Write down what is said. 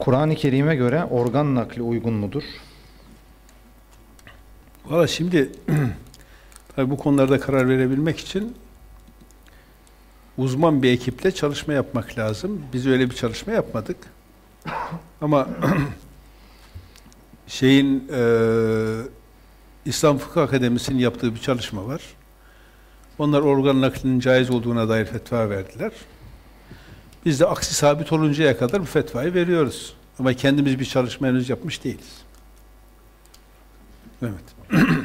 Kur'an-ı Kerim'e göre organ nakli uygun mudur? Valla şimdi tabii bu konularda karar verebilmek için uzman bir ekiple çalışma yapmak lazım. Biz öyle bir çalışma yapmadık. Ama şeyin e, İslam Fıkıh Akademisi'nin yaptığı bir çalışma var. Onlar organ naklinin caiz olduğuna dair fetva verdiler. Biz de aksi sabit oluncaya kadar bu fetvayı veriyoruz. Ama kendimiz bir çalışma henüz yapmış değiliz. Evet.